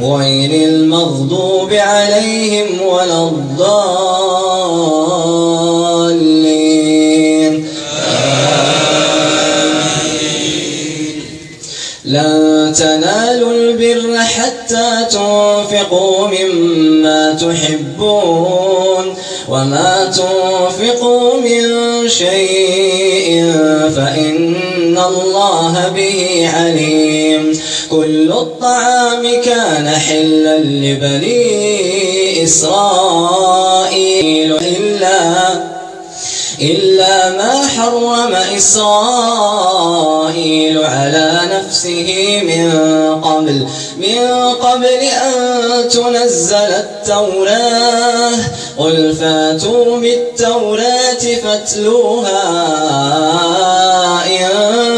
غير المغضوب عليهم ولا الضالين. لن تنالوا البر حتى تنفقوا مما تحبون وما تنفقوا من شيء فإن الله به عليم. كل الطعام كان حلا لبني إسرائيل. إلا إلا ما حرم إسرائيل على نفسه من قبل. من قبل أن تنزل التوراة. قل فاتوا بالتوراة فاتلوها إن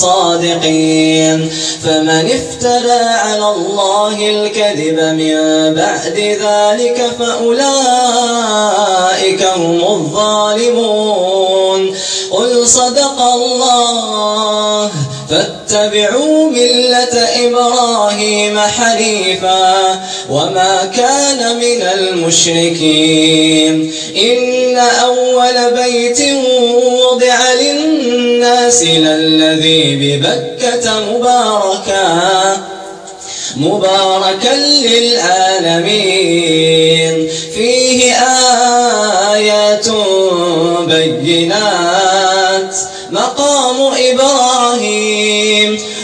صادقين. فمن افترى على الله الكذب من بعد ذلك فأولئك هم الظالمون. قل صدق الله. فاتبعوا ملة إبراهيم حنيفا وما كان من المشركين. إن أول بيت وضع للناس للذي ببكة مباركا مباركا للعالمين. فيه آيات بينات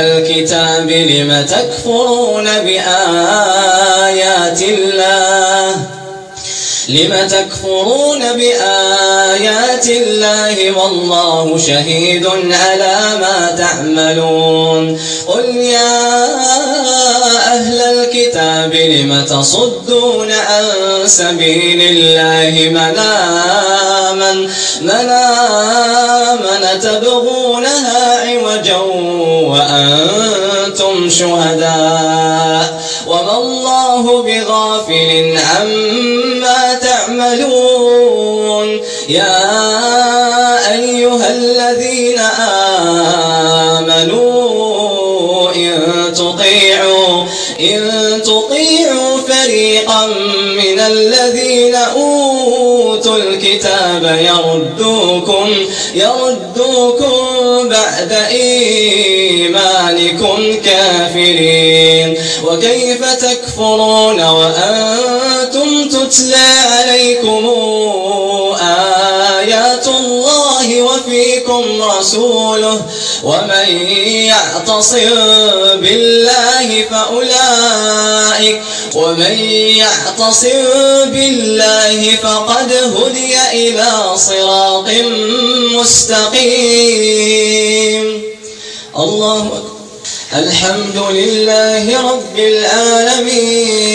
الكتاب لم تكفرون بآيات الله؟ لم تكفرون بآيات الله والله شهيد على ما تعملون قل يا أهل الكتاب لم تصدون عن سبيل الله من آمن من آمن تبغونها عوجا وأنتم شهداء وما الله بغافل عما تعملون يا أيها الذين آمنوا إن تطيعوا إن تطيعوا فريقا من الذين أوتوا الكتاب يردوكم يردوكم بعد إيمانكم كافرين. وكيف تكفرون وأنتم تتلى عليكم آيات الله وفيكم رسوله ومن يعتصم بالله فأولئك ومن يعتصم بالله فقد هدي إلى صراط مستقيم. الله أكبر. الحمد لله رب العالمين.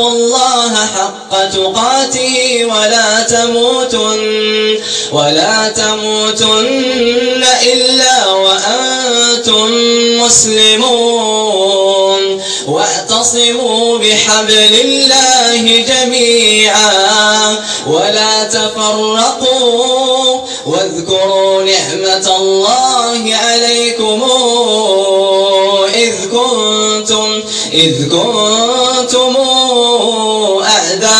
آمنوا اتقوا الله حق تقاته ولا تموتن ولا تموتن إلا وأنتم مسلمون واعتصموا بحبل الله جميعا ولا تفرقوا واذكروا نعمة الله عليكم كنتم إذ كنتم أعداء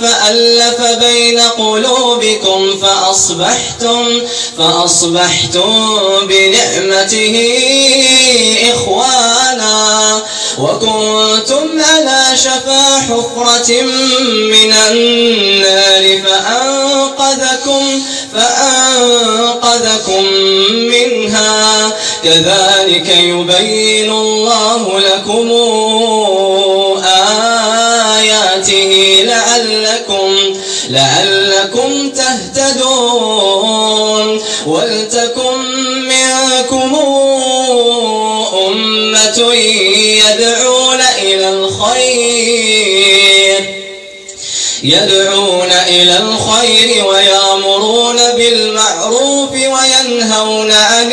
فألف بين قلوبكم فأصبحتم فأصبحتم بنعمته إخوانا وكنتم على شفا حفرة من النار فأنقذكم فأنقذكم كذلك يبين الله لكم آياته لعلكم لعلكم تهتدون. ولتكن منكم أمة يدعون إلى الخير. يدعون إلى الخير ويأمرون بالمعروف وينهون عن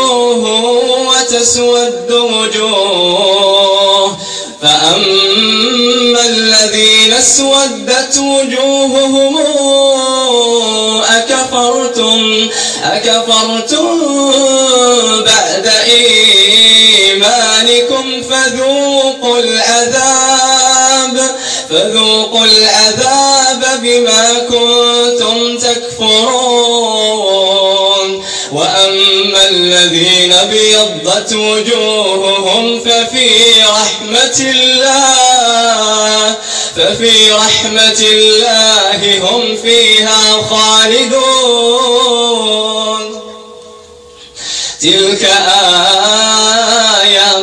وتسود وجوه. فأما الذين اسودت وجوههم أكفرتم أكفرتم بعد إيمانكم فذوقوا العذاب فذوقوا العذاب بما كنتم تكفرون. الذين بيضت وجوههم ففي رحمة الله ففي رحمة الله هم فيها خالدون. تلك آيات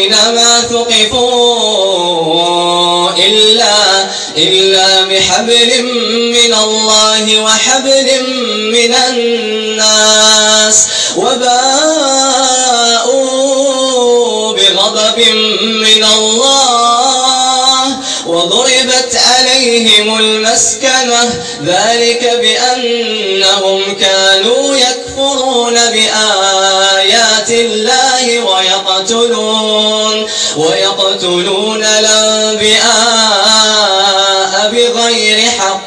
أينما ثقفوا إلا, إلا بحبل من الله وحبل من الناس وباءوا بغضب من الله وضربت عليهم المسكنة ذلك بأنهم كانوا يكفرون الله ويقتلون ويقتلون الأنبياء بغير حق.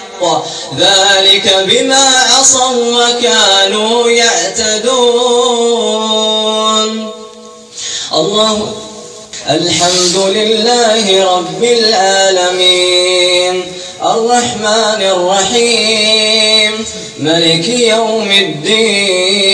ذلك بما عصوا وكانوا يعتدون. الله الحمد لله رب العالمين الرحمن الرحيم ملك يوم الدين.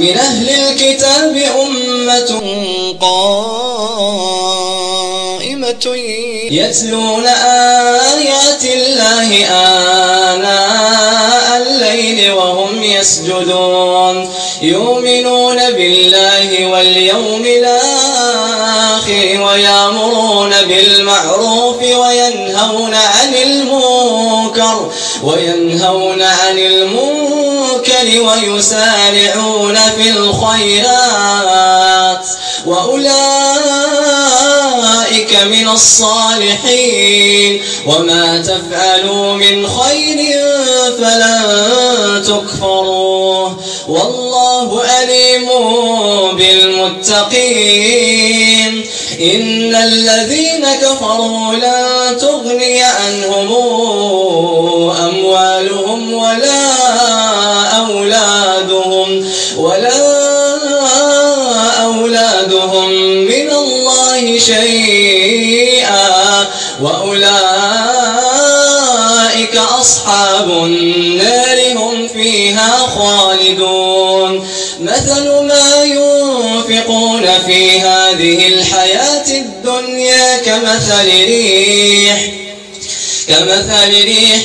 من أهل الكتاب أمة قائمة يتلون آيات الله آناء الليل وهم يسجدون يؤمنون بالله واليوم الآخر ويأمرون بالمعروف وينهون عن المنكر وينهون عن المنكر ويسارعون في الخيرات وأولئك من الصالحين وما تفعلوا من خير فلن تكفروه والله أليم بالمتقين إن الذين كفروا لا تغني عنهم أموالهم ولا ولا أولادهم من الله شيئا وأولئك أصحاب النار هم فيها خالدون. مثل ما ينفقون في هذه الحياة الدنيا كمثل ريح. كمثل ريح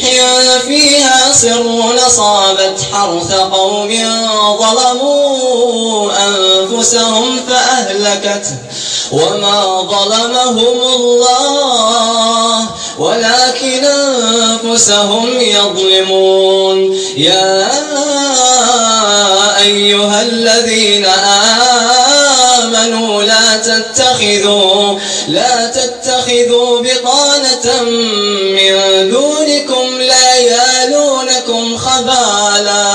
فيها سر أصابت حرث قوم ظلموا أنفسهم فأهلكته وما ظلمهم الله ولكن أنفسهم يظلمون. يا أيها الذين آمنوا لا تتخذوا لا تتخذوا بطانة من دونكم لا يالونكم خبالا.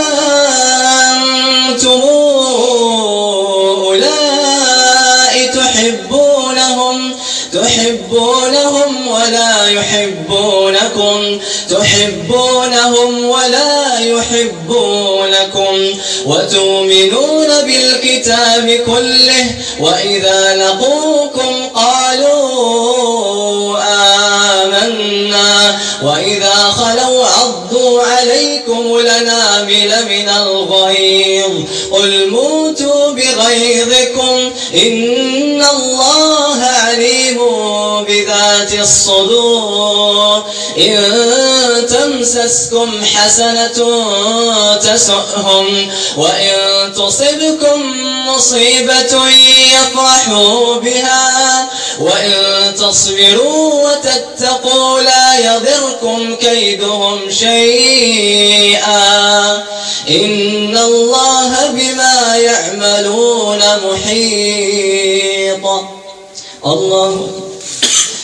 تحبونهم ولا يحبونكم. تحبونهم ولا يحبونكم. وتؤمنون بالكتاب كله. وإذا لقوكم قالوا آمنا. وإذا خلوا عضوا عليكم لنامل من الغيظ. قل موتوا بغيظكم. إن الله عليم الصدور. إن تمسسكم حسنة تسؤهم وإن تصبكم مصيبة يفرحوا بها. وإن تصبروا وتتقوا لا يضركم كيدهم شيئا. إن الله بما يعملون محيط. الله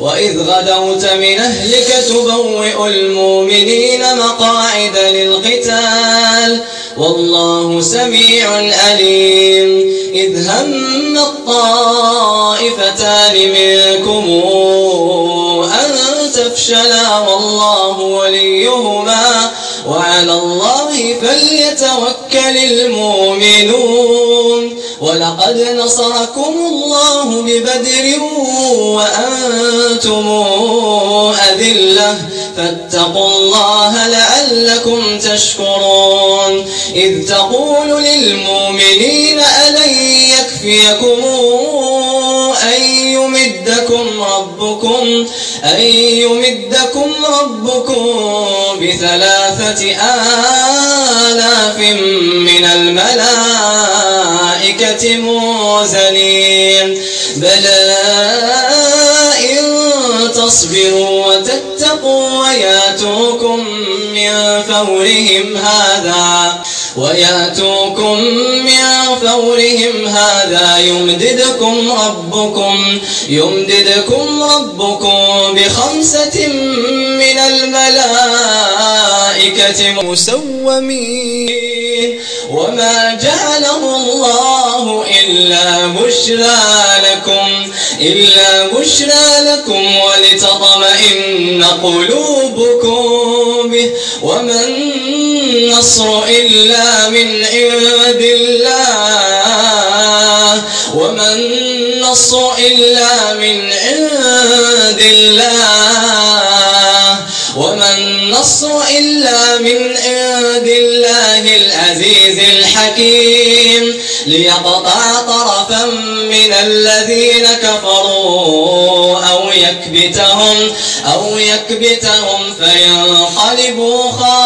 وإذ غدوت من أهلك تبوئ المؤمنين مقاعد للقتال. والله سميع عليم إذ هم الطائفتان منكم أن تفشلا والله وليهما. وعلى الله فليتوكل المؤمنون. ولقد نصركم الله ببدر وأنتم أذلة. فاتقوا الله لعلكم تشكرون. إذ تقول للمؤمنين ألن يكفيكم أن يمدكم ربكم أن يمدكم ربكم بثلاثة آلاف من الملائكة منزلين بلى إن تصبروا وتتقوا وياتوكم من فورهم هذا وياتوكم من فورهم هذا يمددكم ربكم يمددكم ربكم بخمسة من الملائكة مسومين. وما جعله الله إلا بشرى لكم إلا بشرى لكم ولتطمئن قلوبكم به. وما النصر إلا من عند الله. وما النصر إلا من عند الله. وما النصر إلا من عند الله العزيز الحكيم. ليقطع طرفا من الذين كفروا أو يكبتهم أو يكبتهم فينقلبوا خائبين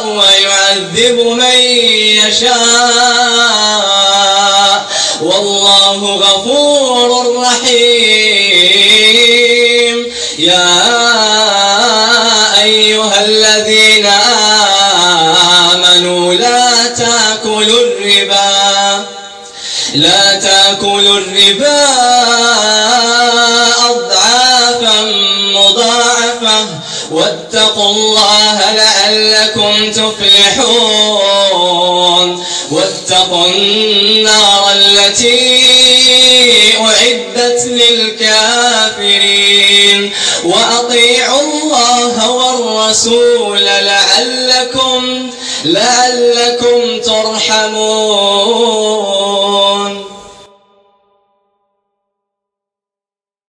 ويعذب من يشاء. والله غفور رحيم. يا أيها الذين آمنوا لا تأكلوا الربا. لا تأكلوا الربا. واتقوا الله لعلكم تفلحون. واتقوا النار التي أعدت للكافرين. وأطيعوا الله والرسول لعلكم لعلكم ترحمون.